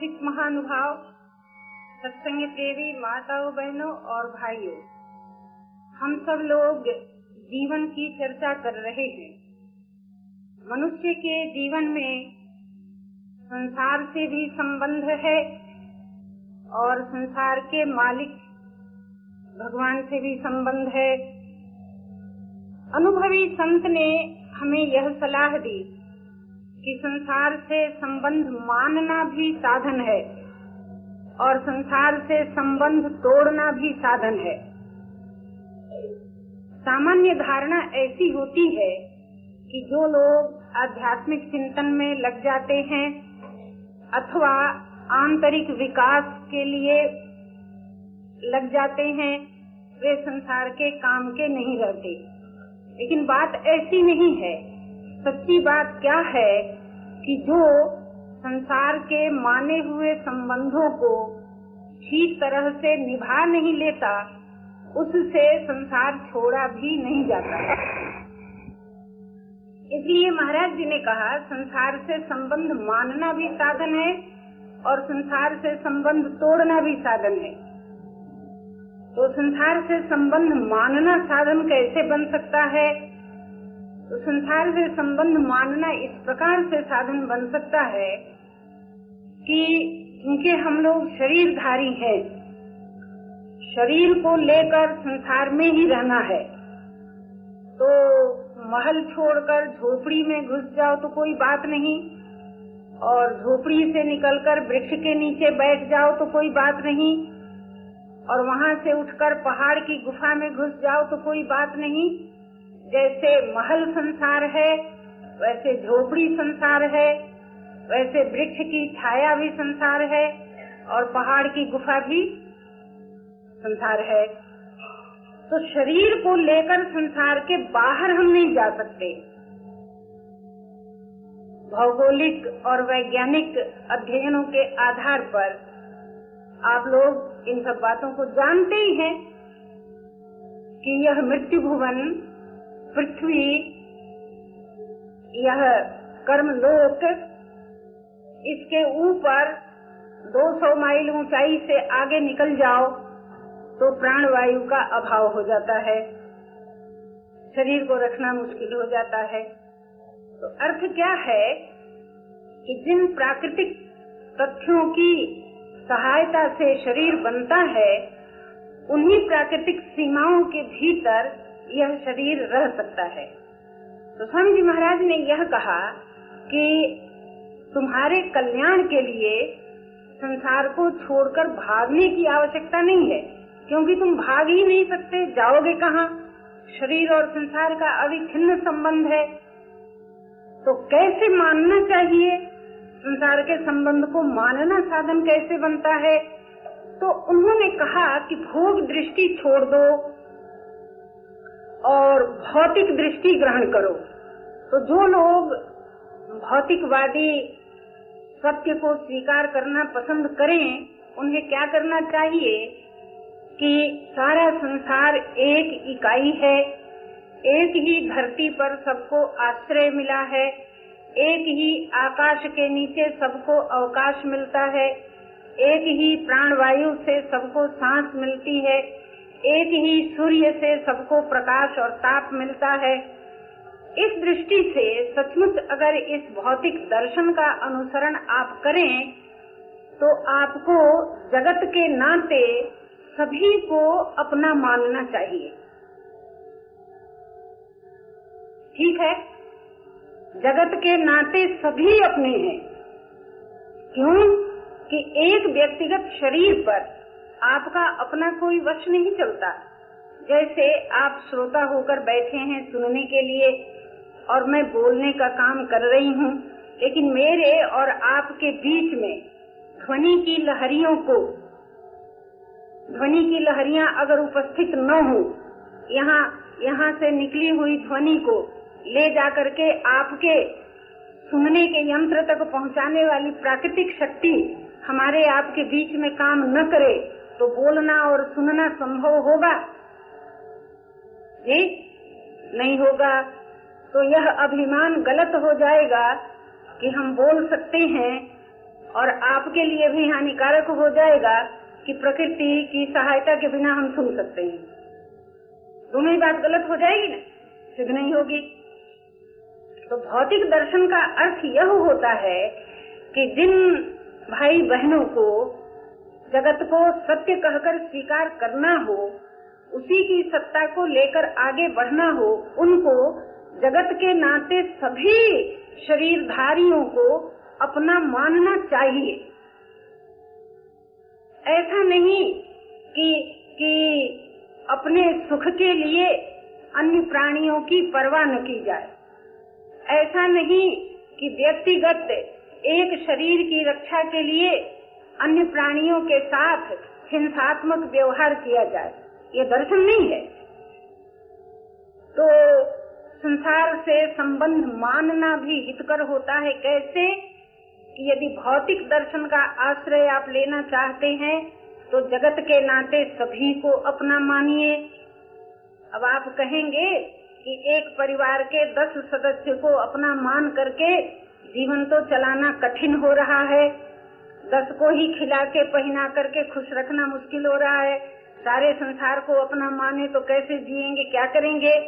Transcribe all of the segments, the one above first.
उपस्थित महानुभाव, सत्संग देवी माताओं, बहनों और भाइयों। हम सब लोग जीवन की चर्चा कर रहे हैं। मनुष्य के जीवन में संसार से भी संबंध है और संसार के मालिक भगवान से भी संबंध है। अनुभवी संत ने हमें यह सलाह दी कि संसार से संबंध मानना भी साधन है और संसार से संबंध तोड़ना भी साधन है। सामान्य धारणा ऐसी होती है कि जो लोग आध्यात्मिक चिंतन में लग जाते हैं अथवा आंतरिक विकास के लिए लग जाते हैं, वे संसार के काम के नहीं रहते। लेकिन बात ऐसी नहीं है सच्ची बात क्या है कि जो संसार के माने हुए संबंधों को ठीक तरह से निभा नहीं लेता, उससे संसार छोड़ा भी नहीं जाता। इसलिए महाराज जी ने कहा, संसार से संबंध मानना भी साधन है और संसार से संबंध तोड़ना भी साधन है। तो संसार से संबंध मानना साधन कैसे बन सकता है? संसार से संबंध मानना इस प्रकार से साधन बन सकता है कि क्योंकि हम लोग शरीरधारी हैं। शरीर को लेकर संसार में ही रहना है। तो महल छोड़कर झोपड़ी में घुस जाओ तो कोई बात नहीं, और झोपड़ी से निकलकर वृक्ष के नीचे बैठ जाओ तो कोई बात नहीं, और वहाँ से उठकर पहाड़ की गुफा में घुस जाओ तो कोई बात नहीं। जैसे महल संसार है, वैसे झोपड़ी संसार है, वैसे वृक्ष की छाया भी संसार है और पहाड़ की गुफा भी संसार है। तो शरीर को लेकर संसार के बाहर हम नहीं जा सकते। भौगोलिक और वैज्ञानिक अध्ययनों के आधार पर आप लोग इन सब बातों को जानते ही हैं कि यह मृत्यु भुवन पृथ्वी, यह कर्म लोक इसके ऊपर 200 माइल ऊंचाई से आगे निकल जाओ तो प्राण वायु का अभाव हो जाता है। शरीर को रखना मुश्किल हो जाता है। तो अर्थ क्या है कि जिन प्राकृतिक तथ्यों की सहायता से शरीर बनता है, उन्हीं प्राकृतिक सीमाओं के भीतर यह शरीर रह सकता है। तो स्वामी जी महाराज ने यह कहा कि तुम्हारे कल्याण के लिए संसार को छोड़कर भागने की आवश्यकता नहीं है, क्योंकि तुम भाग ही नहीं सकते। जाओगे कहाँ? शरीर और संसार का अविच्छिन्न संबंध है। तो कैसे मानना चाहिए? संसार के संबंध को मानना साधन कैसे बनता है? तो उन्होंने कहा कि भोग दृष्टि छोड़ दो और भौतिक दृष्टि ग्रहण करो। तो जो लोग भौतिकवादी सत्य को स्वीकार करना पसंद करें, उन्हें क्या करना चाहिए कि सारा संसार एक इकाई है, एक ही धरती पर सबको आश्रय मिला है, एक ही आकाश के नीचे सबको अवकाश मिलता है, एक ही प्राणवायु से सबको सांस मिलती है एक ही सूर्य से सबको प्रकाश और ताप मिलता है। इस दृष्टि से सचमुच अगर इस भौतिक दर्शन का अनुसरण आप करें तो आपको जगत के नाते सभी को अपना मानना चाहिए। ठीक है? जगत के नाते सभी अपने हैं। क्यों? कि एक व्यक्तिगत शरीर पर आपका अपना कोई वश नहीं चलता। जैसे आप श्रोता होकर बैठे हैं सुनने के लिए और मैं बोलने का काम कर रही हूँ, लेकिन मेरे और आपके बीच में ध्वनि की लहरियों को, ध्वनि की लहरियाँ अगर उपस्थित न हो, यहाँ यहाँ से निकली हुई ध्वनि को ले जाकर के आपके सुनने के यंत्र तक पहुँचाने वाली प्राकृतिक शक्ति हमारे आपके बीच में काम न करे तो बोलना और सुनना संभव होगा। जी? नहीं होगा तो यह अभिमान गलत हो जाएगा कि हम बोल सकते हैं और आपके लिए भी हानिकारक हो जाएगा कि प्रकृति की सहायता के बिना हम सुन सकते हैं। दोनों ही बात गलत हो जाएगी ना? सिद्ध नहीं होगी। तो भौतिक दर्शन का अर्थ यह होता है कि जिन भाई बहनों को जगत को सत्य कहकर स्वीकार करना हो, उसी की सत्ता को लेकर आगे बढ़ना हो, उनको जगत के नाते सभी शरीरधारियों को अपना मानना चाहिए। ऐसा नहीं कि कि अपने सुख के लिए अन्य प्राणियों की परवाह न की जाए। ऐसा नहीं कि व्यक्तिगत एक शरीर की रक्षा के लिए अन्य प्राणियों के साथ हिंसात्मक व्यवहार किया जाए। ये दर्शन नहीं है। तो संसार से संबंध मानना भी हितकर होता है कैसे? कि यदि भौतिक दर्शन का आश्रय आप लेना चाहते हैं तो जगत के नाते सभी को अपना मानिए। अब आप कहेंगे कि एक परिवार के दस सदस्य को अपना मान करके जीवन तो चलाना कठिन हो रहा है। दस को ही खिला के पहना करके खुश रखना मुश्किल हो रहा है। सारे संसार को अपना माने तो कैसे जिएँगे, क्या करेंगे?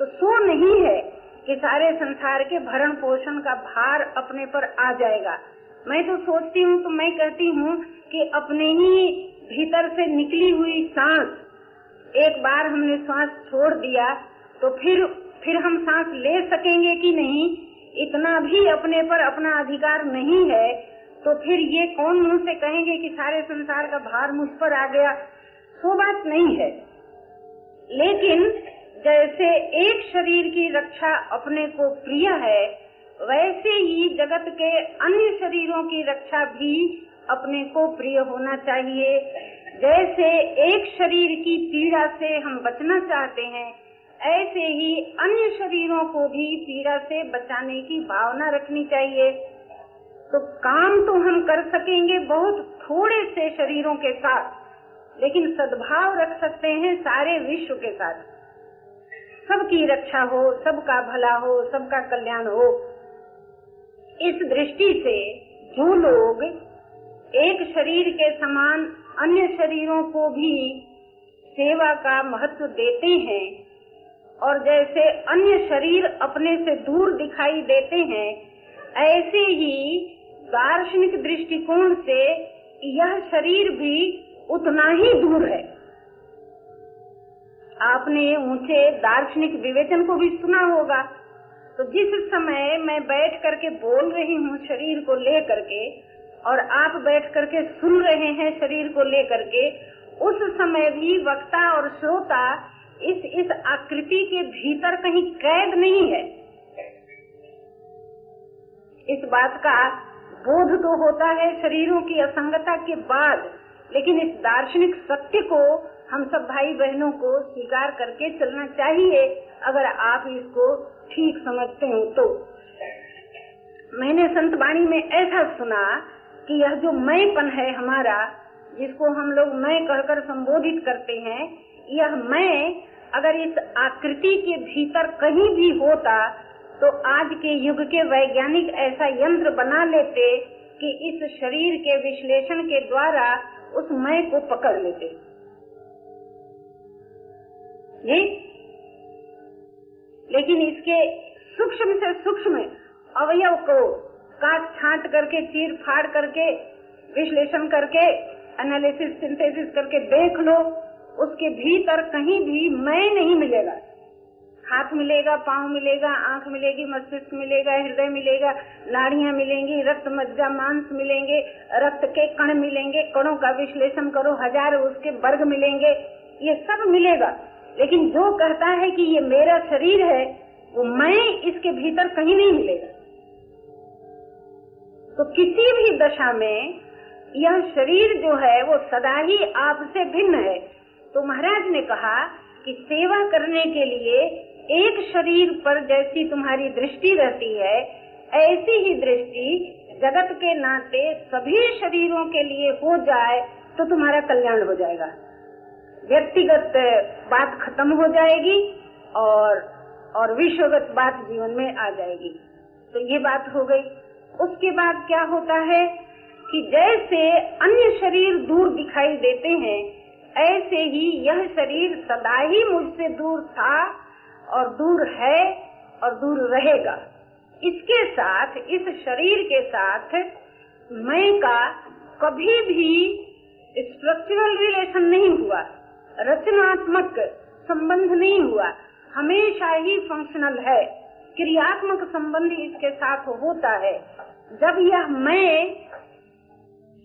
तो सो नहीं है कि सारे संसार के भरण पोषण का भार अपने पर आ जाएगा। मैं तो सोचती हूँ तो मैं कहती हूँ कि अपने ही भीतर से निकली हुई सांस, एक बार हमने सांस छोड़ दिया तो फिर फिर हम सांस ले सकेंगे कि नहीं? इतना भी अपने पर अपना अधिकार नहीं है तो फिर ये कौन मुँह से कहेंगे कि सारे संसार का भार मुझ पर आ गया? वो बात नहीं है। लेकिन जैसे एक शरीर की रक्षा अपने को प्रिय है, वैसे ही जगत के अन्य शरीरों की रक्षा भी अपने को प्रिय होना चाहिए। जैसे एक शरीर की पीड़ा से हम बचना चाहते हैं, ऐसे ही अन्य शरीरों को भी पीड़ा से बचाने की भावना रखनी चाहिए। तो काम तो हम कर सकेंगे बहुत थोड़े से शरीरों के साथ, लेकिन सद्भाव रख सकते हैं सारे विश्व के साथ। सबकी रक्षा हो, सबका भला हो, सबका कल्याण हो। इस दृष्टि से जो लोग एक शरीर के समान अन्य शरीरों को भी सेवा का महत्व देते हैं और जैसे अन्य शरीर अपने से दूर दिखाई देते हैं, ऐसे ही दार्शनिक दृष्टिकोण से यह शरीर भी उतना ही दूर है। आपने ऊँचे दार्शनिक विवेचन को भी सुना होगा। तो जिस समय मैं बैठ करके बोल रही हूँ शरीर को ले करके, और आप बैठ करके सुन रहे हैं शरीर को ले करके, उस समय भी वक्ता और श्रोता इस इस आकृति के भीतर कहीं कैद नहीं है। इस बात का बोध तो होता है शरीरों की असंगता के बाद, लेकिन इस दार्शनिक सत्य को हम सब भाई बहनों को स्वीकार करके चलना चाहिए, अगर आप इसको ठीक समझते हो तो। मैंने संत वाणी में ऐसा सुना कि यह जो मैंपन है हमारा, जिसको हम लोग मैं कहकर संबोधित करते हैं, यह मैं अगर इस आकृति के भीतर कहीं भी होता तो आज के युग के वैज्ञानिक ऐसा यंत्र बना लेते कि इस शरीर के विश्लेषण के द्वारा उस मैं को पकड़ लेते। ये लेकिन इसके सूक्ष्म से सूक्ष्म अवयव को काट छांट करके, चीर फाड़ करके, विश्लेषण करके एनालिसिस सिंथेसिस करके देख लो, उसके भीतर कहीं भी मैं नहीं मिलेगा। हाथ मिलेगा, पाँव मिलेगा, आँख मिलेगी, मस्तिष्क मिलेगा, हृदय मिलेगा नाड़ियाँ मिलेंगी, रक्त मज्जा, मांस मिलेंगे, रक्त के कण मिलेंगे, कणों का विश्लेषण करो, हज़ार उसके वर्ग मिलेंगे, ये सब मिलेगा। लेकिन जो कहता है कि ये मेरा शरीर है, वो मैं इसके भीतर कहीं नहीं मिलेगा। तो किसी भी दशा में यह शरीर जो है, वो सदा ही आपसे भिन्न है। तो महाराज ने कहा कि सेवा करने के लिए एक शरीर पर जैसी तुम्हारी दृष्टि रहती है, ऐसी ही दृष्टि जगत के नाते सभी शरीरों के लिए हो जाए तो तुम्हारा कल्याण हो जाएगा। व्यक्तिगत बात खत्म हो जाएगी और और विश्वगत बात जीवन में आ जाएगी। तो ये बात हो गई। उसके बाद क्या होता है कि जैसे अन्य शरीर दूर दिखाई देते हैं, ऐसे ही यह शरीर सदा ही मुझसे दूर था और दूर है और दूर रहेगा। इसके साथ, इस शरीर के साथ मैं का कभी भी स्ट्रक्चरल रिलेशन नहीं हुआ, रचनात्मक संबंध नहीं हुआ। हमेशा ही फंक्शनल है। क्रियात्मक संबंध इसके साथ होता है। जब यह मैं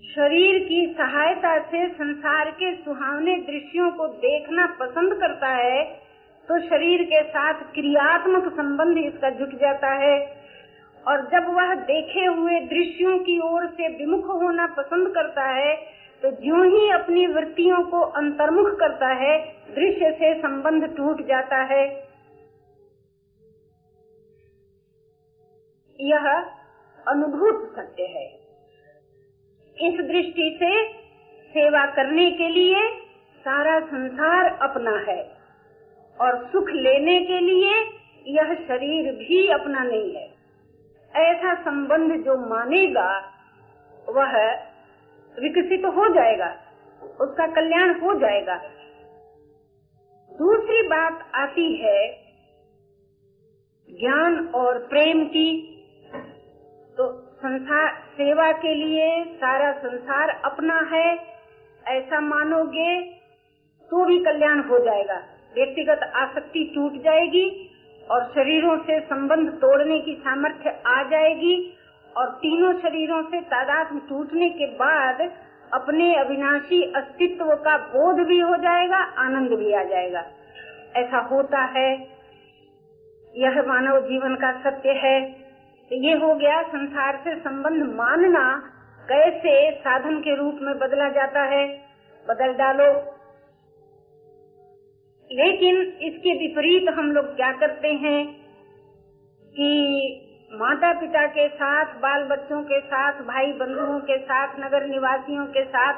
शरीर की सहायता से संसार के सुहावने दृश्यों को देखना पसंद करता है तो शरीर के साथ क्रियात्मक संबंध इसका जुट जाता है। और जब वह देखे हुए दृश्यों की ओर से विमुख होना पसंद करता है तो जो ही अपनी वृत्तियों को अंतर्मुख करता है, दृश्य से संबंध टूट जाता है। यह अनुभूत सत्य है। इस दृष्टि से सेवा करने के लिए सारा संसार अपना है। और सुख लेने के लिए यह शरीर भी अपना नहीं है। ऐसा संबंध जो मानेगा, वह विकसित तो हो जाएगा, उसका कल्याण हो जाएगा। दूसरी बात आती है ज्ञान और प्रेम की। तो संसार सेवा के लिए सारा संसार अपना है, ऐसा मानोगे तो भी कल्याण हो जाएगा। व्यक्तिगत आसक्ति टूट जाएगी और शरीरों से संबंध तोड़ने की सामर्थ्य आ जाएगी और तीनों शरीरों से तादाद टूटने के बाद अपने अविनाशी अस्तित्व का बोध भी हो जाएगा, आनंद भी आ जाएगा। ऐसा होता है। यह मानव जीवन का सत्य है। ये हो गया संसार से संबंध मानना, कैसे साधन के रूप में बदला जाता है। बदल डालो। लेकिन इसके विपरीत हम लोग क्या करते हैं कि माता पिता के साथ बाल बच्चों के साथ भाई बंधुओं के साथ नगर निवासियों के साथ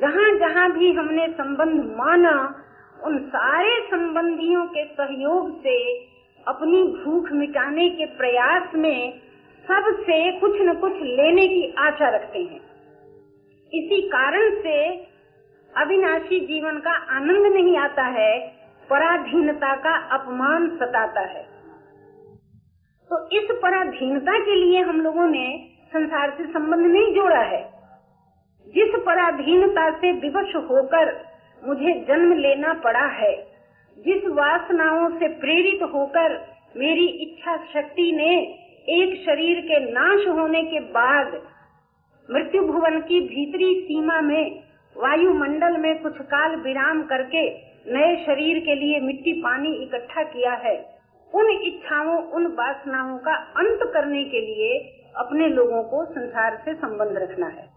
जहाँ जहाँ भी हमने संबंध माना, उन सारे संबंधियों के सहयोग से, अपनी भूख मिटाने के प्रयास में सबसे कुछ न कुछ लेने की आशा रखते हैं। इसी कारण से अविनाशी जीवन का आनंद नहीं आता है पराधीनता का अपमान सताता है। तो इस पराधीनता के लिए हम लोगों ने संसार से संबंध नहीं जोड़ा है। जिस पराधीनता से विवश होकर मुझे जन्म लेना पड़ा है, जिस वासनाओं से प्रेरित होकर मेरी इच्छा शक्ति ने एक शरीर के नाश होने के बाद मृत्यु भुवन की भीतरी सीमा में वायुमंडल में कुछ काल विराम करके नए शरीर के लिए मिट्टी पानी इकट्ठा किया है। उन इच्छाओं, उन वासनाओं का अंत करने के लिए अपने लोगों को संसार से संबंध रखना है।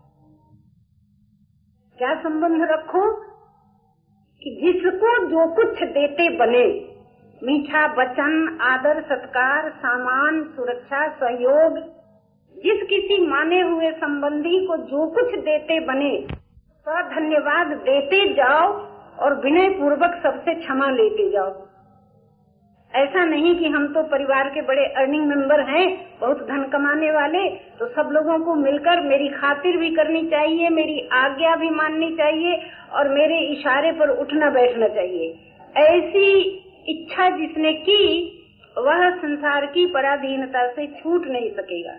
क्या संबंध रखो? कि जिसको जो कुछ देते बने। मीठा वचन, आदर, सत्कार, सामान, सुरक्षा, सहयोग, जिस किसी माने हुए संबंधी को जो कुछ देते बने धन्यवाद देते जाओ और विनय पूर्वक सबसे क्षमा लेते जाओ। ऐसा नहीं कि हम तो परिवार के बड़े अर्निंग मेंबर हैं, बहुत धन कमाने वाले तो सब लोगों को मिलकर मेरी खातिर भी करनी चाहिए, मेरी आज्ञा भी माननी चाहिए और मेरे इशारे पर उठना बैठना चाहिए। ऐसी इच्छा जिसने की, वह संसार की पराधीनता से छूट नहीं सकेगा,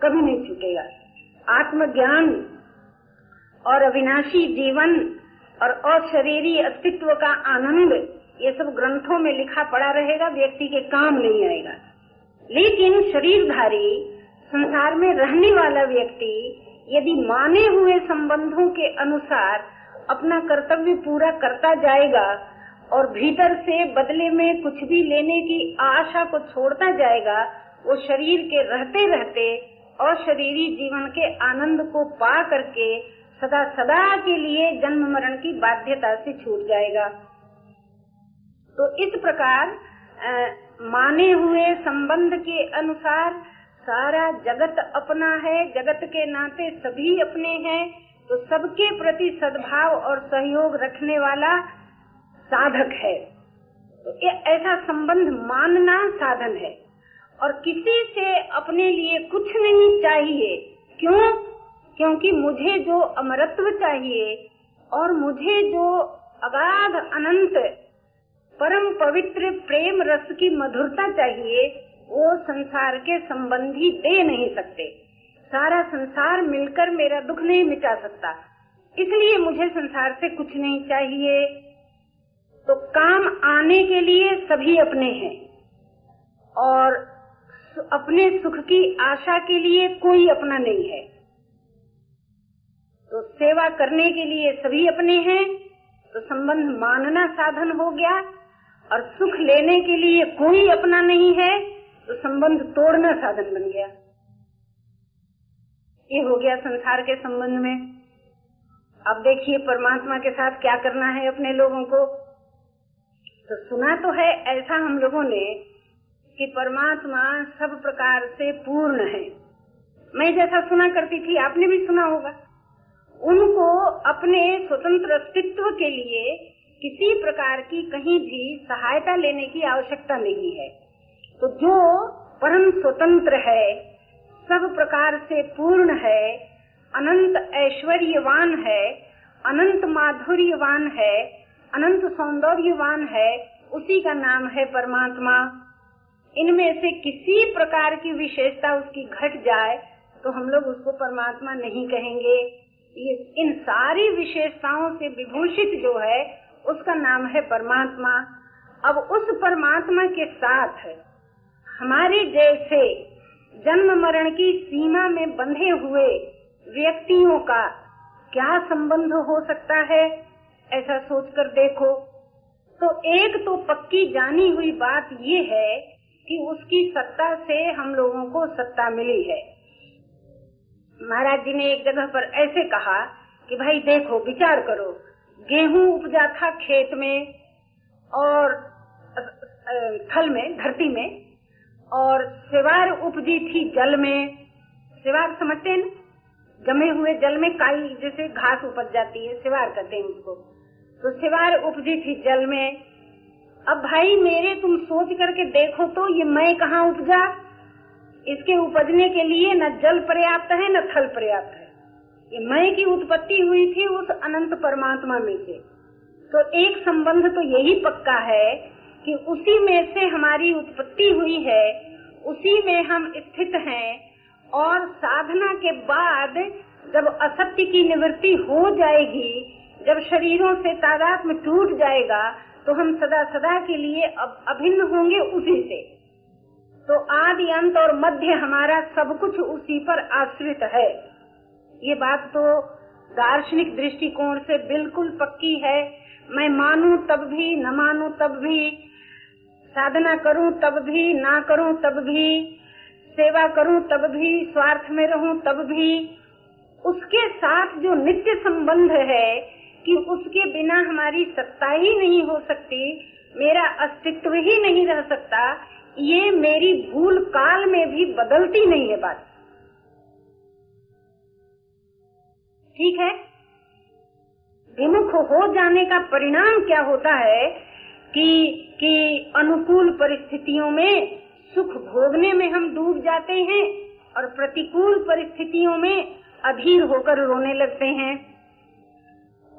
कभी नहीं छूटेगा। आत्मज्ञान और अविनाशी जीवन और अशरीरी अस्तित्व का आनंद, ये सब ग्रंथों में लिखा पड़ा रहेगा, व्यक्ति के काम नहीं आएगा। लेकिन शरीरधारी, संसार में रहने वाला व्यक्ति, यदि माने हुए संबंधों के अनुसार अपना कर्तव्य पूरा करता जाएगा और भीतर से बदले में कुछ भी लेने की आशा को छोड़ता जाएगा, वो शरीर के रहते रहते और शरीरी जीवन के आनंद को पा करके सदा सदा के लिए जन्म मरण की बाध्यता से छूट जाएगा। तो इस प्रकार आ, माने हुए संबंध के अनुसार सारा जगत अपना है जगत के नाते सभी अपने हैं तो सबके प्रति सद्भाव और सहयोग रखने वाला साधक है। तो ये ऐसा संबंध मानना साधन है। और किसी से अपने लिए कुछ नहीं चाहिए। क्यों? क्योंकि मुझे जो अमरत्व चाहिए और मुझे जो अगाध अनंत, परम पवित्र प्रेम रस की मधुरता चाहिए, वो संसार के संबंधी दे नहीं सकते। सारा संसार मिलकर मेरा दुख नहीं मिटा सकता। इसलिए मुझे संसार से कुछ नहीं चाहिए। तो काम आने के लिए सभी अपने हैं। और अपने सुख की आशा के लिए कोई अपना नहीं है। तो सेवा करने के लिए सभी अपने हैं तो संबंध मानना साधन हो गया, और सुख लेने के लिए कोई अपना नहीं है तो संबंध तोड़ना साधन बन गया। ये हो गया संसार के संबंध में। अब देखिए परमात्मा के साथ क्या करना है अपने लोगों को। तो सुना तो है ऐसा हम लोगों ने कि परमात्मा सब प्रकार से पूर्ण है। मैं जैसा सुना करती थी, आपने भी सुना होगा। उनको अपने स्वतंत्र अस्तित्व के लिए किसी प्रकार की कहीं भी सहायता लेने की आवश्यकता नहीं है। तो जो परम स्वतंत्र है, सब प्रकार से पूर्ण है, अनंत ऐश्वर्यवान है, अनंत माधुर्यवान है, अनंत सौंदर्यवान है, उसी का नाम है परमात्मा। इनमें से किसी प्रकार की विशेषता उसकी घट जाए तो हम लोग उसको परमात्मा नहीं कहेंगे। इन सारी विशेषताओं से विभूषित जो है, उसका नाम है परमात्मा। अब उस परमात्मा के साथ हमारे जैसे जन्म मरण की सीमा में बंधे हुए व्यक्तियों का क्या संबंध हो सकता है, ऐसा सोचकर देखो। तो एक तो पक्की जानी हुई बात ये है कि उसकी सत्ता से हम लोगों को सत्ता मिली है। महाराज जी ने एक जगह पर ऐसे कहा कि भाई देखो, विचार करो। गेहूँ उपजा था खेत में और थल में, धरती में, और सिवार उपजी थी जल में। सिवार समझते हैं जमे हुए जल में काई, जैसे घास उपज जाती है, सिवार कहते हैं उसको। तो सिवार उपजी थी जल में। अब भाई मेरे तुम सोच करके देखो तो ये मैं कहाँ उपजा? इसके उपजने के लिए न जल पर्याप्त है, न थल पर्याप्त है। ये मैं की उत्पत्ति हुई थी उस अनंत परमात्मा में से। तो एक संबंध तो यही पक्का है कि उसी में से हमारी उत्पत्ति हुई है, उसी में हम स्थित हैं और साधना के बाद जब असत्य की निवृत्ति हो जाएगी, जब शरीरों से तादाद में टूट जाएगा तो हम सदा सदा के लिए अभिन्न होंगे उसी से। तो आदि अंत और मध्य हमारा सब कुछ उसी पर आश्रित है। ये बात तो दार्शनिक दृष्टिकोण से बिल्कुल पक्की है। मैं मानूं तब भी, न मानू तब भी, साधना करूँ तब भी, ना करूँ तब भी, सेवा करूँ तब भी, स्वार्थ में रहूँ तब भी। उसके साथ जो नित्य संबंध है कि उसके बिना हमारी सत्ता ही नहीं हो सकती, मेरा अस्तित्व ही नहीं रह सकता ये मेरी भूल काल में भी बदलती नहीं है बात। ठीक है? विमुख हो जाने का परिणाम क्या होता है कि कि अनुकूल परिस्थितियों में सुख भोगने में हम डूब जाते हैं और प्रतिकूल परिस्थितियों में अधीर होकर रोने लगते हैं?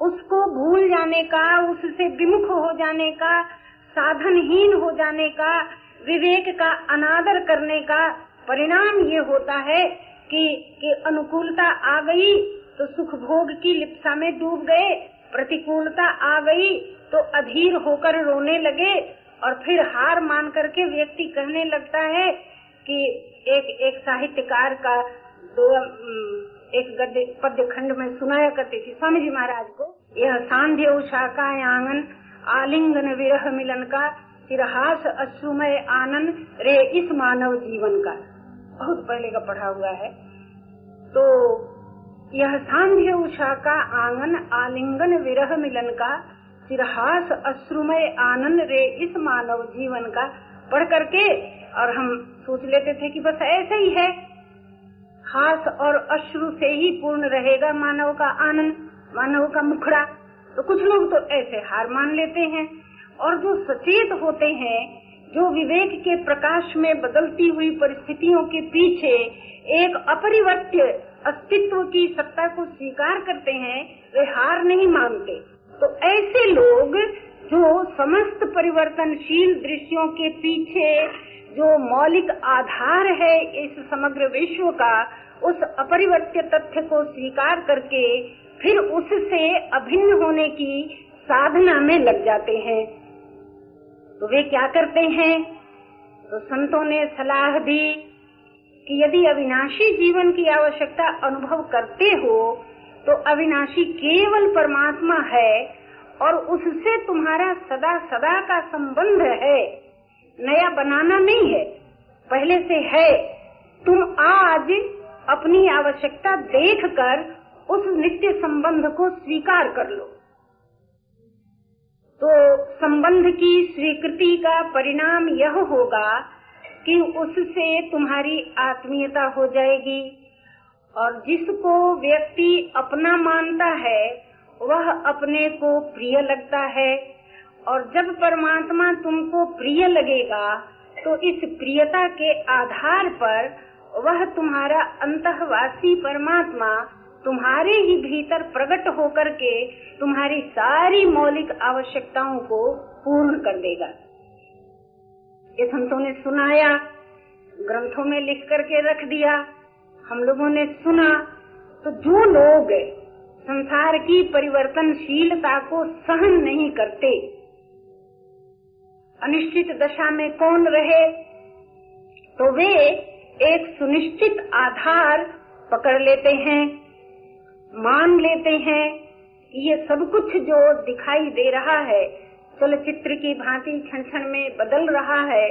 उसको भूल जाने का, उससे विमुख हो जाने का, साधनहीन हो जाने का विवेक का अनादर करने का परिणाम ये होता है कि, कि अनुकूलता आ गई तो सुख भोग की लिप्सा में डूब गए प्रतिकूलता आ गई तो अधीर होकर रोने लगे और फिर हार मान करके व्यक्ति कहने लगता है कि एक एक साहित्यकार का दो एक गद्य पद्य खंड में सुनाया करती थी। स्वामी जी महाराज को यह सांध्य उषा का आँगन आलिंगन विरह मिलन का चिरहास अश्रुमय आनंद, रे इस मानव जीवन का। बहुत पहले का पढ़ा हुआ है। तो यह सांध्य उषा का आँगन, आलिंगन, विरह मिलन का चिरहास अश्रुमय आनंद, रे इस मानव जीवन का पढ़ करके और हम सोच लेते थे कि बस ऐसे ही है। हास और अश्रु से ही पूर्ण रहेगा मानव का आनंद, मानव का मुखड़ा। तो कुछ लोग तो ऐसे हार मान लेते हैं। और जो सचेत होते हैं, जो विवेक के प्रकाश में बदलती हुई परिस्थितियों के पीछे एक अपरिवर्त्य अस्तित्व की सत्ता को स्वीकार करते हैं, वे हार नहीं मानते। तो ऐसे लोग जो समस्त परिवर्तनशील दृश्यों के पीछे जो मौलिक आधार है इस समग्र विश्व का, उस अपरिवर्त्य तथ्य को स्वीकार करके फिर उससे अभिन्न होने की साधना में लग जाते हैं। तो वे क्या करते हैं? तो संतों ने सलाह दी कि यदि अविनाशी जीवन की आवश्यकता अनुभव करते हो तो अविनाशी केवल परमात्मा है और उससे तुम्हारा सदा सदा का संबंध है। नया बनाना नहीं है, पहले से है। तुम आज अपनी आवश्यकता देखकर उस नित्य संबंध को स्वीकार कर लो। तो संबंध की स्वीकृति का परिणाम यह होगा कि उससे तुम्हारी आत्मीयता हो जाएगी। और जिसको व्यक्ति अपना मानता है, वह अपने को प्रिय लगता है। और जब परमात्मा तुमको प्रिय लगेगा तो इस प्रियता के आधार पर वह तुम्हारा अंतवासी परमात्मा तुम्हारे ही भीतर प्रकट होकर के तुम्हारी सारी मौलिक आवश्यकताओं को पूर्ण कर देगा। ये संतों ने सुनाया, ग्रंथों में लिख करके रख दिया, हम लोगों ने सुना तो जो लोग संसार की परिवर्तनशीलता को सहन नहीं करते, अनिश्चित दशा में कौन रहे तो वे एक सुनिश्चित आधार पकड़ लेते हैं। मान लेते हैं। ये सब कुछ जो दिखाई दे रहा है, चलचित्र की भांति क्षण क्षण में बदल रहा है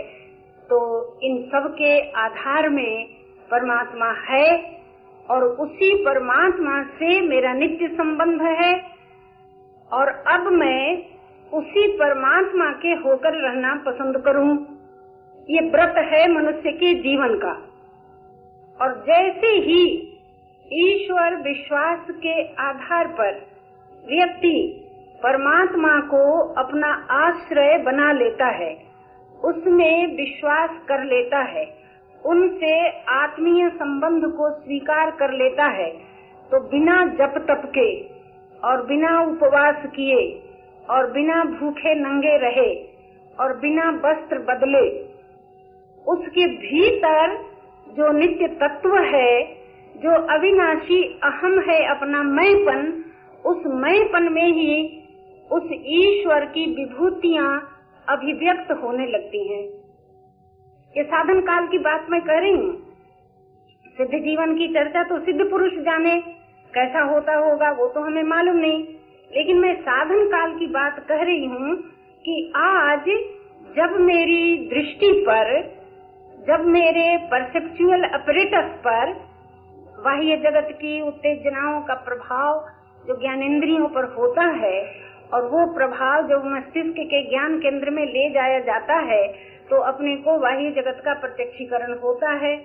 तो इन सब के आधार में परमात्मा है और उसी परमात्मा से मेरा नित्य संबंध है। और अब मैं उसी परमात्मा के होकर रहना पसंद करूँ। ये व्रत है मनुष्य के जीवन का। और जैसे ही ईश्वर विश्वास के आधार पर व्यक्ति परमात्मा को अपना आश्रय बना लेता है, उसमें विश्वास कर लेता है, उनसे आत्मीय संबंध को स्वीकार कर लेता है तो बिना जप तप के और बिना उपवास किए और बिना भूखे नंगे रहे और बिना वस्त्र बदले, उसके भीतर जो नित्य तत्व है जो अविनाशी अहम है अपना मैपन, उस मैपन में ही उस ईश्वर की विभूतियाँ अभिव्यक्त होने लगती हैं। ये साधन काल की बात मैं कर रही हूँ। सिद्ध जीवन की चर्चा तो सिद्ध पुरुष जाने, कैसा होता होगा वो तो हमें मालूम नहीं। लेकिन मैं साधन काल की बात कह रही हूँ कि आज जब मेरी दृष्टि पर, जब मेरे परसेप्चुअल अपरेटस पर बाह्य जगत की उत्तेजनाओं का प्रभाव जो ज्ञानेन्द्रियों पर होता है, और वो प्रभाव जब मस्तिष्क के ज्ञान केंद्र में ले जाया जाता है तो अपने को बाह्य जगत का प्रत्यक्षीकरण होता है।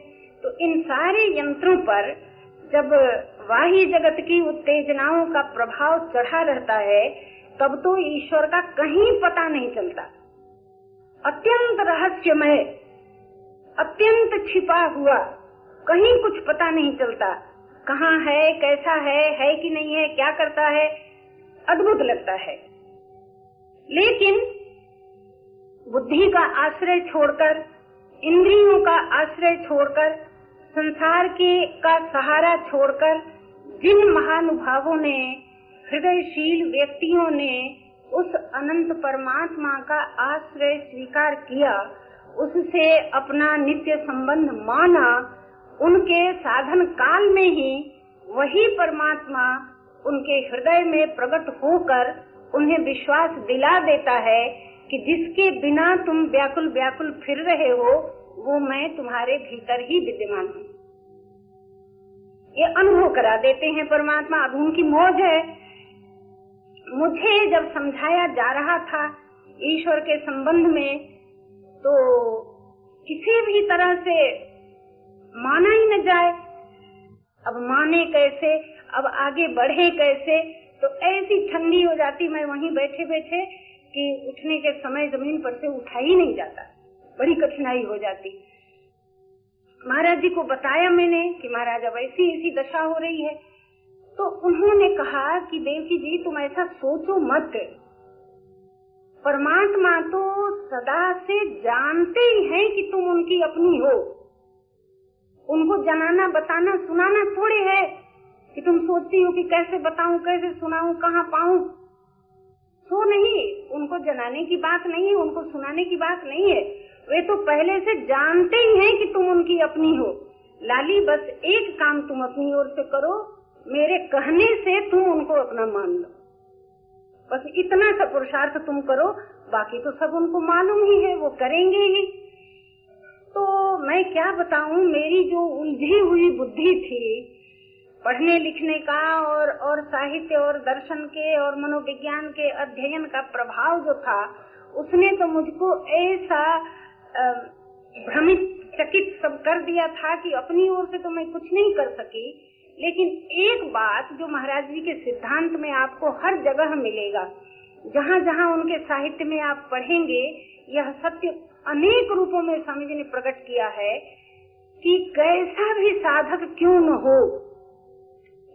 तो इन सारे यंत्रों पर जब बाह्य जगत की उत्तेजनाओं का प्रभाव चढ़ा रहता है, तब तो ईश्वर का कहीं पता नहीं चलता। अत्यंत रहस्यमय, अत्यंत छिपा हुआ कहीं कुछ पता नहीं चलता। कहाँ है, कैसा है है कि नहीं है, क्या करता है, अद्भुत लगता है। लेकिन बुद्धि का आश्रय छोड़कर, इंद्रियों का आश्रय छोड़कर, संसार के का सहारा छोड़कर, जिन महानुभावों ने, हृदयशील व्यक्तियों ने उस अनंत परमात्मा का आश्रय स्वीकार किया, उससे अपना नित्य संबंध माना उनके साधन काल में ही वही परमात्मा उनके हृदय में प्रकट होकर उन्हें विश्वास दिला देता है कि जिसके बिना तुम व्याकुल व्याकुल फिर रहे हो, वो मैं तुम्हारे भीतर ही विद्यमान हूँ। ये अनुभव करा देते हैं परमात्मा। अब उनकी मौज है। मुझे जब समझाया जा रहा था ईश्वर के संबंध में तो किसी भी तरह से माना ही न जाए। अब माने कैसे, अब आगे बढ़े कैसे तो ऐसी ठंडी हो जाती मैं वहीं बैठे बैठे कि उठने के समय ज़मीन पर से उठा ही नहीं जाता। बड़ी कठिनाई हो जाती। महाराज जी को बताया मैंने कि महाराज अब ऐसी ऐसी दशा हो रही है। तो उन्होंने कहा कि देवकी जी, तुम ऐसा सोचो मत। परमात्मा तो सदा से जानते ही हैं कि तुम उनकी अपनी हो। उनको जनाना, बताना, सुनाना थोड़े है कि तुम सोचती हो कि कैसे बताऊँ, कैसे सुनाऊं, कहाँ पाऊँ। तो नहीं, उनको जनाने की बात नहीं है, उनको सुनाने की बात नहीं है। वे तो पहले से जानते ही हैं कि तुम उनकी अपनी हो। लाली, बस एक काम तुम अपनी ओर से करो, मेरे कहने से तुम उनको अपना मान लो। बस इतना सा पुरुषार्थ तुम करो, बाकी तो सब उनको मालूम ही है, वो करेंगे ही। तो मैं क्या बताऊँ, मेरी जो उलझी हुई बुद्धि थी, पढ़ने लिखने का और और साहित्य और दर्शन के और मनोविज्ञान के अध्ययन का प्रभाव जो था, उसने तो मुझको ऐसा भ्रमित, चकित सब कर दिया था कि अपनी ओर से तो मैं कुछ नहीं कर सकी। लेकिन एक बात जो महाराज जी के सिद्धांत में आपको हर जगह मिलेगा जहाँ जहाँ उनके साहित्य में आप पढ़ेंगे, यह सत्य अनेक रूपों में स्वामी जी ने प्रकट किया है कि कैसा भी साधक क्यों न हो,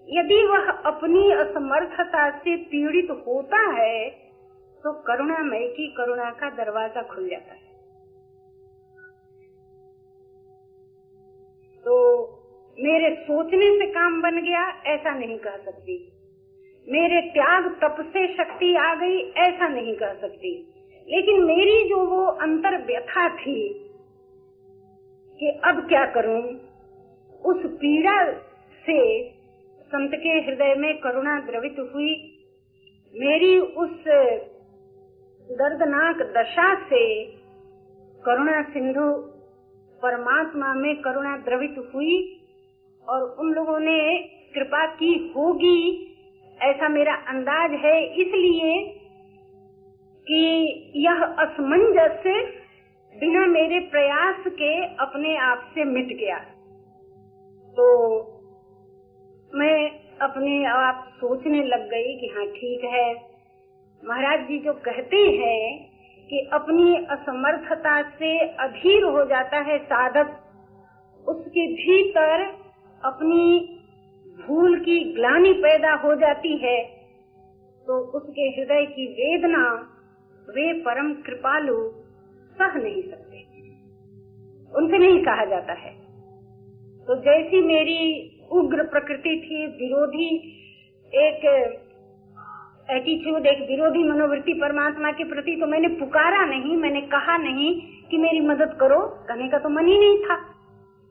यदि वह अपनी असमर्थता से पीड़ित होता है तो करुणामय की करुणा का दरवाज़ा खुल जाता है। तो मेरे सोचने से काम बन गया, ऐसा नहीं कह सकती। मेरे त्याग तप से शक्ति आ गई, ऐसा नहीं कह सकती। लेकिन मेरी जो वो अंतर व्यथा थी कि अब क्या करूँ, उस पीड़ा से संत के हृदय में करुणा द्रवित हुई। मेरी उस दर्दनाक दशा से करुणा सिंधु परमात्मा में करुणा द्रवित हुई और उन लोगों ने कृपा की होगी, ऐसा मेरा अंदाज है। इसलिए कि यह असमंजस बिना मेरे प्रयास के अपने आप से मिट गया। तो मैं अपने आप सोचने लग गई कि हाँ ठीक है। महाराज जी जो कहते हैं कि अपनी असमर्थता से अधीर हो जाता है साधक, उसके भीतर अपनी भूल की ग्लानी पैदा हो जाती है। तो उसके हृदय की वेदना वे परम कृपालु सह नहीं सकते। उनसे नहीं कहा जाता है। तो जैसी मेरी उग्र प्रकृति थी, विरोधी एक एटीट्यूड एक विरोधी मनोवृत्ति परमात्मा के प्रति तो मैंने पुकारा नहीं, मैंने कहा नहीं कि मेरी मदद करो, कहने का तो मन ही नहीं था।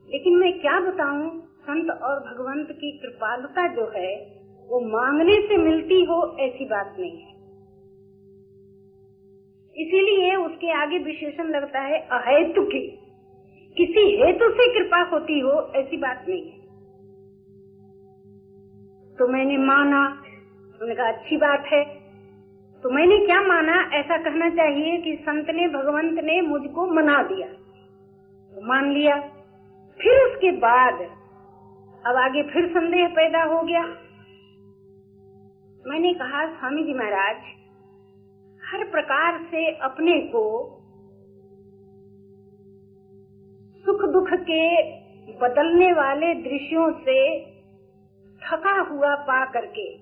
लेकिन मैं क्या बताऊँ, संत और भगवंत की कृपालुता जो है, वो मांगने से मिलती हो ऐसी बात नहीं है। इसीलिए उसके आगे विशेषण लगता है, अहेतु की। किसी हेतु से कृपा होती हो, ऐसी बात नहीं है। तो मैंने माना उन्होंने कहा, अच्छी बात है। तो मैंने क्या माना, ऐसा कहना चाहिए कि संत ने, भगवंत ने मुझको मना दिया। तो मान लिया। फिर उसके बाद, अब आगे फिर संदेह पैदा हो गया। मैंने कहा, स्वामी जी महाराज हर प्रकार से अपने को सुख दुख के बदलने वाले दृश्यों से थका हुआ पा करके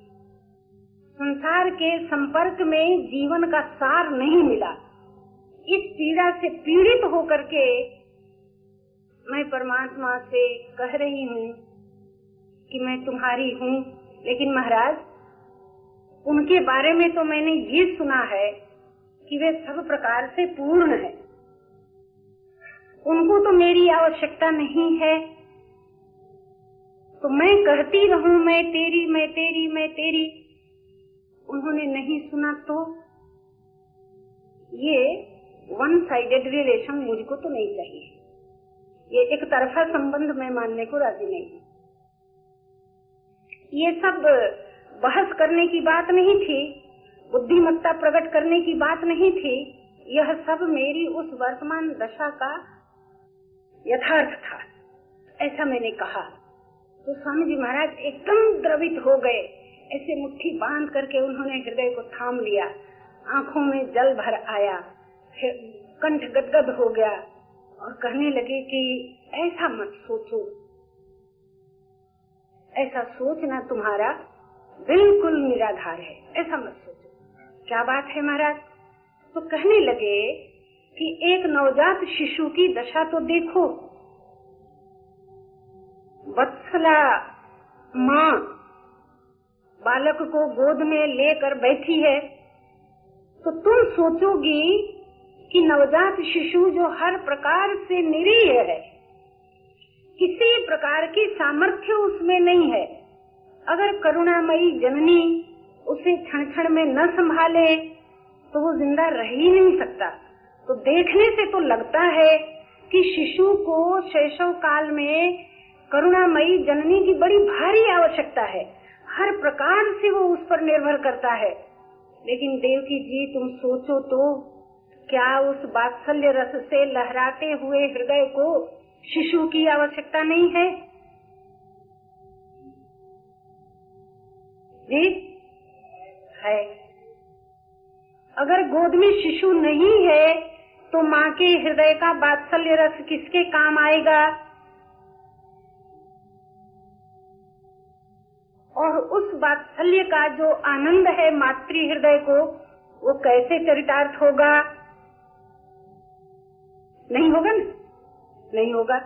संसार के संपर्क में जीवन का सार नहीं मिला। इस पीड़ा से पीड़ित होकर के मैं परमात्मा से कह रही हूँ कि मैं तुम्हारी हूँ। लेकिन महाराज उनके बारे में तो मैंने ये सुना है कि वे सब प्रकार से पूर्ण है। उनको तो मेरी आवश्यकता नहीं है। तो मैं कहती रहूँ, मैं तेरी मैं तेरी मैं तेरी। उन्होंने नहीं सुना तो ये वन साइडेड रिलेशन मुझको तो नहीं चाहिए। ये एक तरफा संबंध मैं मानने को राज़ी नहीं ये सब बहस करने की बात नहीं थी, बुद्धिमत्ता प्रकट करने की बात नहीं थी, यह सब मेरी उस वर्तमान दशा का यथार्थ था। ऐसा मैंने कहा। तो स्वामी जी महाराज एकदम द्रवित हो गए। ऐसे मुट्ठी बाँध करके उन्होंने हृदय को थाम लिया। आँखों में जल भर आया। फिर कंठ गदगद हो गया और कहने लगे कि ऐसा मत सोचो। ऐसा सोचना तुम्हारा बिल्कुल निराधार है, ऐसा मत सोचो। क्या बात है महाराज? तो कहने लगे कि एक नवजात शिशु की दशा तो देखो। वत्सला माँ बालक को गोद में लेकर बैठी है। तो तुम सोचोगी कि नवजात शिशु जो हर प्रकार से निरीह है, किसी प्रकार की सामर्थ्य उसमें नहीं है। अगर करुणामयी जननी उसे क्षण क्षण में न संभाले तो वो ज़िंदा रह ही नहीं सकता। तो देखने से तो लगता है कि शिशु को शैशव काल में करुणामयी जननी की बड़ी भारी आवश्यकता है। हर प्रकार से वो उस पर निर्भर करता है। लेकिन देवकी जी तुम सोचो तो क्या उस बात्सल्य रस से लहराते हुए हृदय को शिशु की आवश्यकता नहीं है? जी? है। अगर गोद में शिशु नहीं है तो माँ के हृदय का बात्सल्य रस किसके काम आएगा? और उस बात्सल्य का जो आनंद है मातृ हृदय को, वो कैसे चरितार्थ होगा? नहीं होगा ना? नहीं होगा।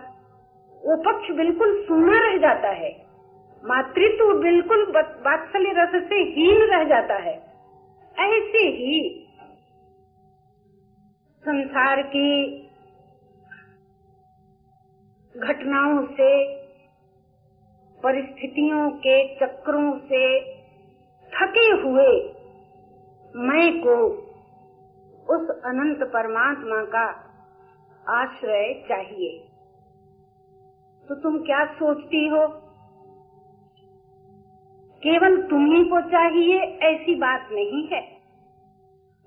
वो पक्ष बिल्कुल सूना रह जाता है। मातृत्व बिल्कुल वात्सल्य रस से हीन रह जाता है। ऐसे ही संसार की घटनाओं से, परिस्थितियों के चक्रों से थके हुए मैं को उस अनंत परमात्मा का आश्रय चाहिए। तो तुम क्या सोचती हो? केवल तुम्ही को चाहिए ऐसी बात नहीं है।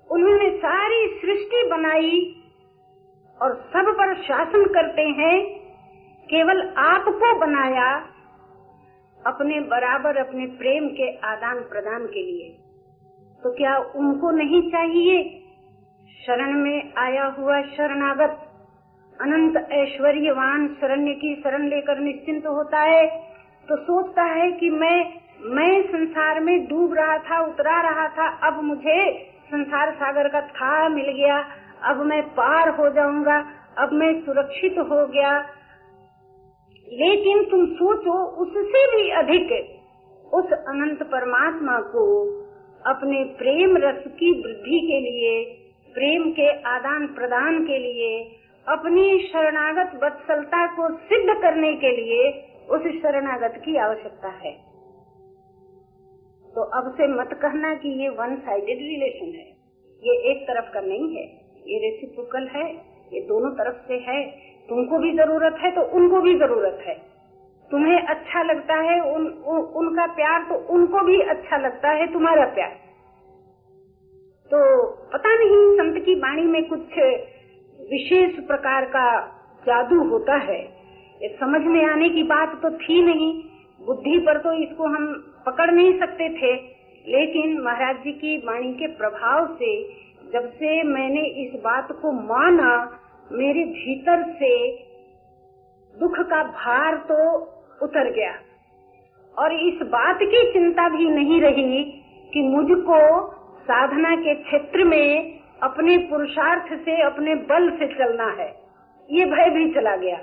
उन्होंने सारी सृष्टि बनाई और सब पर शासन करते हैं, केवल आपको बनाया अपने बराबर अपने प्रेम के आदान प्रदान के लिए। तो क्या उनको नहीं चाहिए? शरण में आया हुआ शरणागत, अनंत ऐश्वर्यवान शरण्य की शरण लेकर निश्चिंत होता है तो सोचता है कि मैं मैं संसार में डूब रहा था, उतरा रहा था, अब मुझे संसार सागर का था मिल गया। अब मैं पार हो जाऊँगा, अब मैं सुरक्षित हो गया। लेकिन तुम सोचो, उससे भी अधिक उस अनंत परमात्मा को अपने प्रेम रस की वृद्धि के लिए, प्रेम के आदान प्रदान के लिए, अपनी शरणागत वत्सलता को सिद्ध करने के लिए उस शरणागत की आवश्यकता है। तो अब से मत कहना कि ये वन साइडेड रिलेशन है। ये एक तरफ़ का नहीं है ये रेसिप्रोकल है ये दोनों तरफ़ से है। तुमको भी ज़रूरत है तो उनको भी ज़रूरत है। तुम्हें अच्छा लगता है उन, उ, उनका प्यार तो उनको भी अच्छा लगता है तुम्हारा प्यार। तो पता नहीं संत की वाणी में कुछ विशेष प्रकार का जादू होता है। ये समझ में आने की बात तो थी नहीं। बुद्धि पर तो इसको हम पकड़ नहीं सकते थे। लेकिन महाराज जी की वाणी के प्रभाव से, जब से मैंने इस बात को माना, मेरे भीतर से दुख का भार तो उतर गया। और इस बात की चिंता भी नहीं रही कि मुझको साधना के क्षेत्र में अपने पुरुषार्थ से, अपने बल से चलना है। ये भय भी चला गया।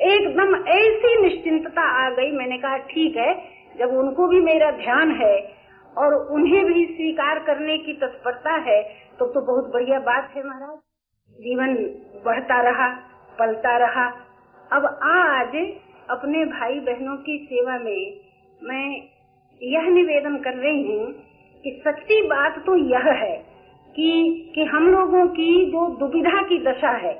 एकदम ऐसी निश्चिंतता आ गई। मैंने कहा, ठीक है जब उनको भी मेरा ध्यान है और उन्हें भी स्वीकार करने की तत्परता है तो तो बहुत बढ़िया बात है महाराज। जीवन बढ़ता रहा, पलता रहा। अब आज अपने भाई बहनों की सेवा में मैं यह निवेदन कर रही हूँ कि सच्ची बात तो यह है कि कि हम लोगों की जो दुविधा की दशा है,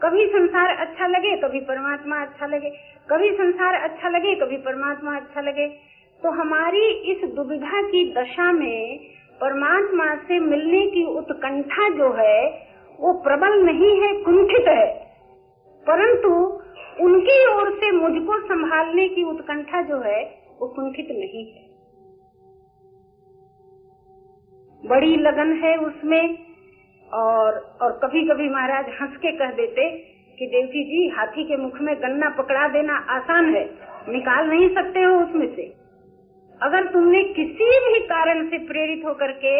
कभी संसार अच्छा लगे, कभी परमात्मा अच्छा लगे, कभी संसार अच्छा लगे, कभी परमात्मा अच्छा लगे। तो हमारी इस दुविधा की दशा में परमात्मा से मिलने की उत्कंठा जो है, वो प्रबल नहीं है, कुंठित है। परंतु उनकी ओर से मुझको संभालने की उत्कंठा जो है, वो कुंठित नहीं है। बड़ी लगन है उसमें, और और कभी कभी महाराज हंस के कह देते कि देवकी जी, हाथी के मुख में गन्ना पकड़ा देना आसान है, निकाल नहीं सकते हो उसमें से। अगर तुमने किसी भी कारण से प्रेरित होकर के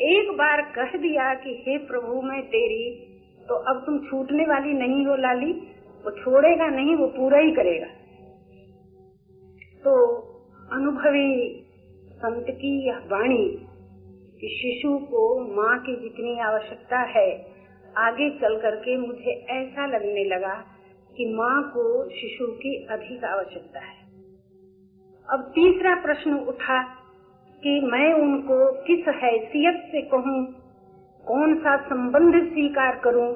एक बार कह दिया कि हे प्रभु, मैं तेरी तो अब तुम छूटने वाली नहीं हो लाली। वो छोड़ेगा नहीं, वो पूरा ही करेगा। तो अनुभवी संत की यह वाणी कि शिशु को माँ की जितनी आवश्यकता है, आगे चल करके मुझे ऐसा लगने लगा कि माँ को शिशु की अधिक आवश्यकता है। अब तीसरा प्रश्न उठा कि मैं उनको किस हैसियत से कहूँ? कौन सा संबंध स्वीकार करूँ?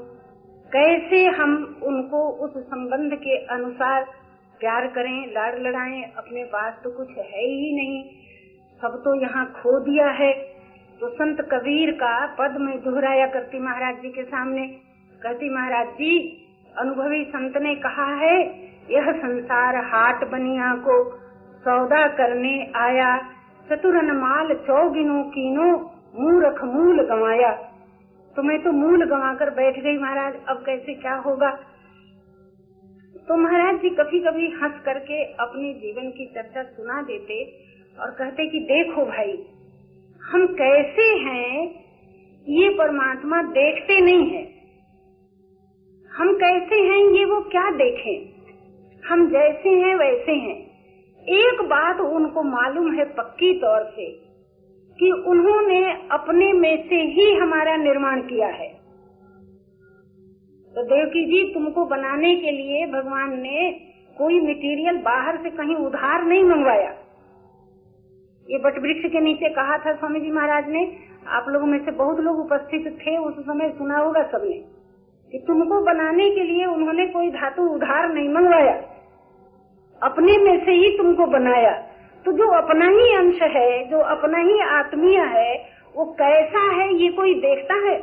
कैसे हम उनको उस संबंध के अनुसार प्यार करें, लाड़ लड़ाएँ? अपने पास तो कुछ है ही नहीं। सब तो यहाँ खो दिया है। तो संत कबीर का पद में दोहराया करती महाराज जी के सामने। कहती महाराज जी, अनुभवी संत ने कहा है, यह संसार हाट बनिया को सौदा करने आया, चतुरन माल चौगिनो कीनो, मूर्ख मूल गवाया। तो मैं तो मूल गवा कर बैठ गई महाराज, अब कैसे क्या होगा? तो महाराज जी कभी कभी हंस करके अपने जीवन की चर्चा सुना देते और कहते कि देखो भाई, हम कैसे हैं, ये परमात्मा देखते नहीं है। हम कैसे हैं, ये वो क्या देखें? हम जैसे हैं, वैसे हैं। एक बात उनको मालूम है पक्की तौर से, कि उन्होंने अपने में से ही हमारा निर्माण किया है। तो देवकी जी, तुमको बनाने के लिए भगवान ने कोई मटेरियल बाहर से कहीं उधार नहीं मंगवाया। ये बट वृक्ष के नीचे कहा था स्वामी जी महाराज ने, आप लोगों में से बहुत लोग उपस्थित थे, उस समय सुना होगा सबने, कि तुमको बनाने के लिए उन्होंने कोई धातु उधार नहीं मंगवाया। अपने में से ही तुमको बनाया। तो जो अपना ही अंश है, जो अपना ही आत्मीय है, वो कैसा है, ये कोई देखता है?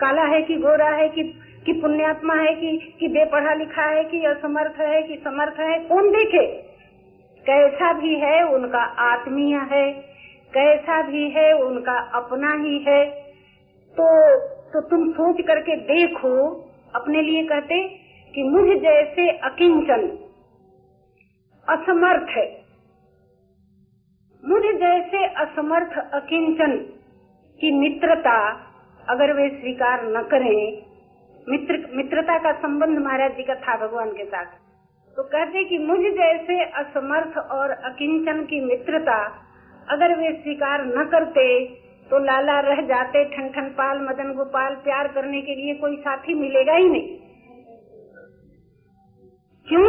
काला है कि गोरा है, कि कि पुण्यात्मा है, कि कि बेपढ़ा लिखा है, कि असमर्थ है, कि समर्थ है, कौन देखे? कैसा भी है, उनका आत्मीय है। कैसा भी है, उनका अपना ही है। तो तो तुम सोच करके देखो, अपने लिए कहते कि मुझ जैसे अकिंचन असमर्थ है। मुझ जैसे असमर्थ अकिंचन की मित्रता अगर वे स्वीकार न करें, मित्र, मित्रता का संबंध महाराज जी का था भगवान के साथ तो कहते कि मुझ जैसे असमर्थ और अकिंचन की मित्रता अगर वे स्वीकार न करते तो लाला रह जाते ठन ठन पाल, मदन गोपाल प्यार करने के लिए कोई साथी मिलेगा ही नहीं। क्यों?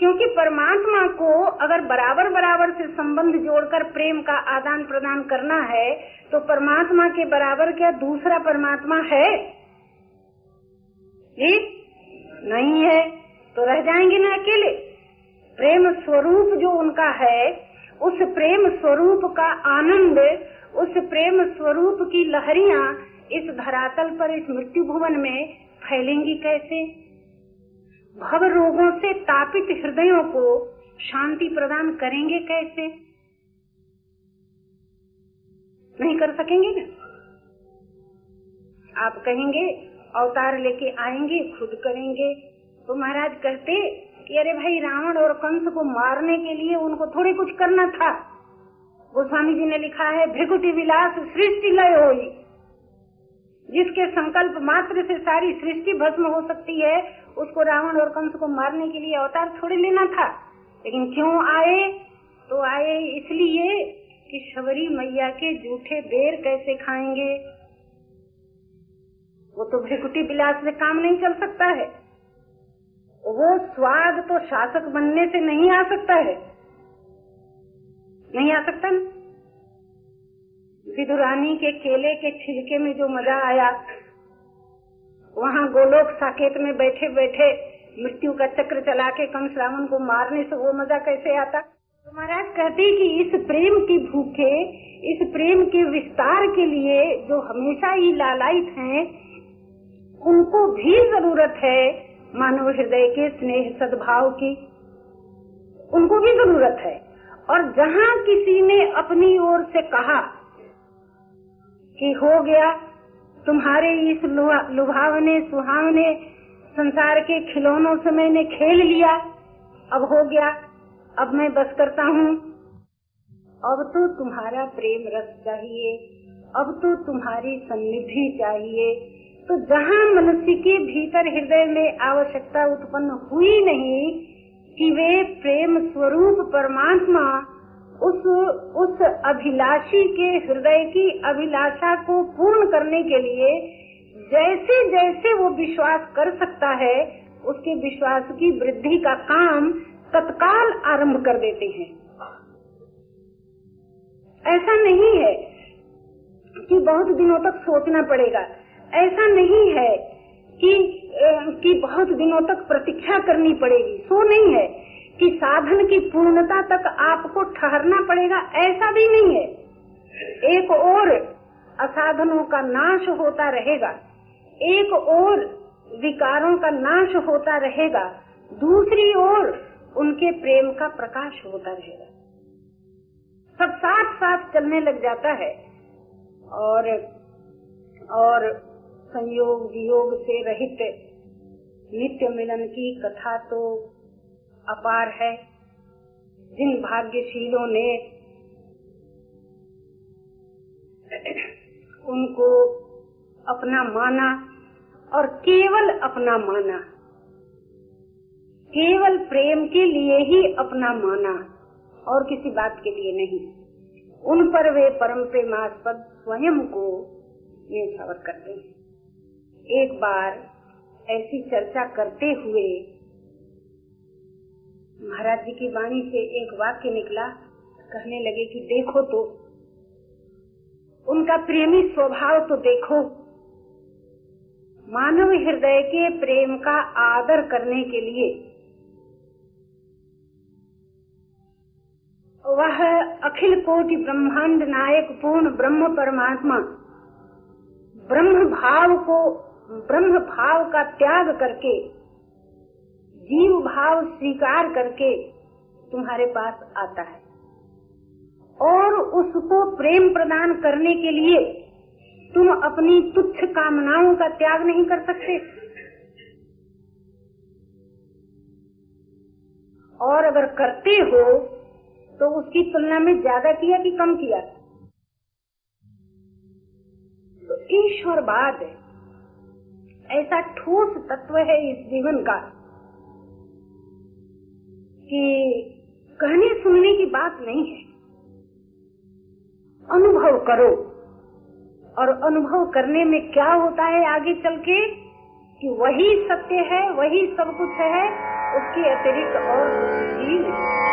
क्योंकि परमात्मा को अगर बराबर बराबर से संबंध जोड़कर प्रेम का आदान प्रदान करना है तो परमात्मा के बराबर क्या दूसरा परमात्मा है? जी? नहीं है तो रह जाएँगे ना अकेले। प्रेम स्वरूप जो उनका है, उस प्रेम स्वरूप का आनंद, उस प्रेम स्वरूप की लहरियाँ इस धरातल पर, इस मृत्यु भुवन में फैलेंगी कैसे? भव रोगों से तापित हृदयों को शांति प्रदान करेंगे कैसे? नहीं कर सकेंगे ना? आप कहेंगे, अवतार लेके आएँगे, खुद करेंगे। तो महाराज कहते कि अरे भाई, रावण और कंस को मारने के लिए उनको थोड़ी कुछ करना था। गोस्वामी जी ने लिखा है भृगुटी विलास सृष्टि लय हो जिसके संकल्प मात्र से सारी सृष्टि भस्म हो सकती है, उसको रावण और कंस को मारने के लिए अवतार छोड़ लेना था। लेकिन क्यों आए? तो आए इसलिए कि शबरी मैया के जूठे बेर कैसे खाएँगे? वो तो भृगुटी विलास से काम नहीं चल सकता है। वो स्वाद तो शासक बनने से नहीं आ सकता है। नहीं आ सकता ना? विदुरानी के केले के छिलके में जो मज़ा आया, वहाँ गोलोक साकेत में बैठे बैठे मृत्यु का चक्र चला के कम श्रावण को मारने से वो मज़ा कैसे आता? तो महाराज कहते कि इस प्रेम की भूखे, इस प्रेम के विस्तार के लिए जो हमेशा ही लालायित हैं, उनको भी ज़रूरत है मानव हृदय के स्नेह सद्भाव की। उनको भी ज़रूरत है। और जहाँ किसी ने अपनी ओर से कहा कि हो गया। तुम्हारे इस लुभावने, सुहावने संसार के खिलौनों से मैंने खेल लिया। अब हो गया। अब मैं बस करता हूँ। अब तो तुम्हारा प्रेम रस चाहिए। अब तो तुम्हारी सन्निधि चाहिए। तो जहाँ मनुष्य के भीतर हृदय में आवश्यकता उत्पन्न हुई नहीं कि वे प्रेम स्वरूप परमात्मा उस उस अभिलाषी के हृदय की अभिलाषा को पूर्ण करने के लिए जैसे जैसे वो विश्वास कर सकता है, उसके विश्वास की वृद्धि का काम तत्काल आरंभ कर देते हैं। ऐसा नहीं है कि बहुत दिनों तक सोचना पड़ेगा। ऐसा नहीं है कि कि बहुत दिनों तक प्रतीक्षा करनी पड़ेगी। सो नहीं है। कि साधन की पूर्णता तक आपको ठहरना पड़ेगा, ऐसा भी नहीं है। एक और असाधनों का नाश होता रहेगा, एक और विकारों का नाश होता रहेगा, दूसरी ओर उनके प्रेम का प्रकाश होता रहेगा। सब साथ साथ चलने लग जाता है और और संयोग वियोग से रहित नित्य मिलन की कथा तो अपार है। जिन भाग्यशीलों ने उनको अपना माना और केवल अपना माना, केवल प्रेम के लिए ही अपना माना और किसी बात के लिए नहीं, उन पर वे परम प्रेमास्पद स्वयं को न्यौछावर करते हैं। एक बार ऐसी चर्चा करते हुए महाराज जी की वाणी से एक वाक्य निकला, कहने लगे कि देखो तो उनका प्रेमी स्वभाव तो देखो। मानव हृदय के प्रेम का आदर करने के लिए, वह अखिल कोटि ब्रह्मांड नायक पूर्ण ब्रह्म परमात्मा, ब्रह्म भाव को, ब्रह्म भाव का त्याग करके जीव भाव स्वीकार करके तुम्हारे पास आता है। और उसको प्रेम प्रदान करने के लिए तुम अपनी तुच्छ कामनाओं का त्याग नहीं कर सकते। और अगर करते हो तो उसकी तुलना में ज़्यादा किया कि कम किया? तो ईश्वर बाद ऐसा ठोस तत्व है इस जीवन का। कि कहने सुनने की बात नहीं है। अनुभव करो। और अनुभव करने में क्या होता है आगे चल के? कि वही सत्य है, वही सब कुछ है, उसके अतिरिक्त और कुछ भी नहीं।